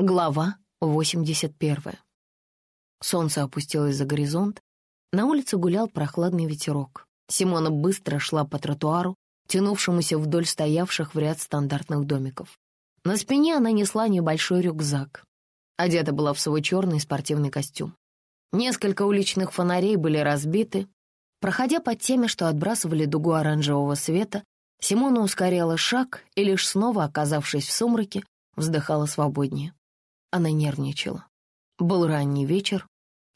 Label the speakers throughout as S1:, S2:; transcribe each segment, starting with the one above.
S1: Глава 81. Солнце опустилось за горизонт. На улице гулял прохладный ветерок. Симона быстро шла по тротуару, тянувшемуся вдоль стоявших в ряд стандартных домиков. На спине она несла небольшой рюкзак. Одета была в свой черный спортивный костюм. Несколько уличных фонарей были разбиты. Проходя под теми, что отбрасывали дугу оранжевого света, Симона ускоряла шаг и, лишь снова оказавшись в сумраке, вздыхала свободнее. Она нервничала. Был ранний вечер.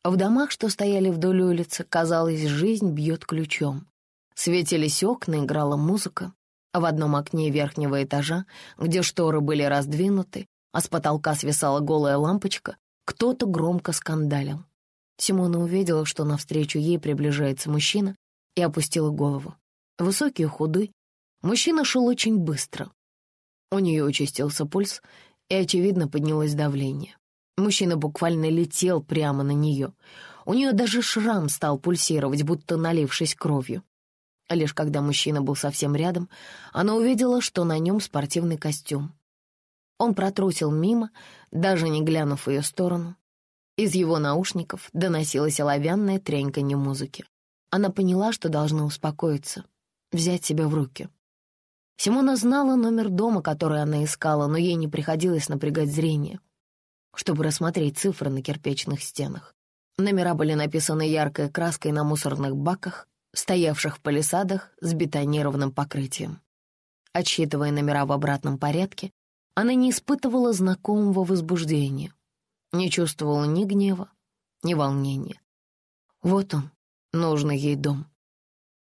S1: В домах, что стояли вдоль улицы, казалось, жизнь бьет ключом. Светились окна, играла музыка. В одном окне верхнего этажа, где шторы были раздвинуты, а с потолка свисала голая лампочка, кто-то громко скандалил. Симона увидела, что навстречу ей приближается мужчина, и опустила голову. Высокий и худой, мужчина шел очень быстро. У нее участился пульс, и, очевидно, поднялось давление. Мужчина буквально летел прямо на нее. У нее даже шрам стал пульсировать, будто налившись кровью. Лишь когда мужчина был совсем рядом, она увидела, что на нем спортивный костюм. Он протрусил мимо, даже не глянув в ее сторону. Из его наушников доносилась оловянная треньканье музыки. Она поняла, что должна успокоиться, взять себя в руки. Симона знала номер дома, который она искала, но ей не приходилось напрягать зрение, чтобы рассмотреть цифры на кирпичных стенах. Номера были написаны яркой краской на мусорных баках, стоявших в палисадах с бетонированным покрытием. Отсчитывая номера в обратном порядке, она не испытывала знакомого возбуждения, не чувствовала ни гнева, ни волнения. Вот он, нужный ей дом.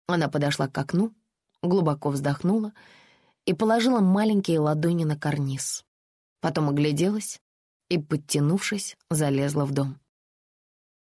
S1: Она подошла к окну, глубоко вздохнула и положила маленькие ладони на карниз. Потом огляделась и, подтянувшись, залезла в дом.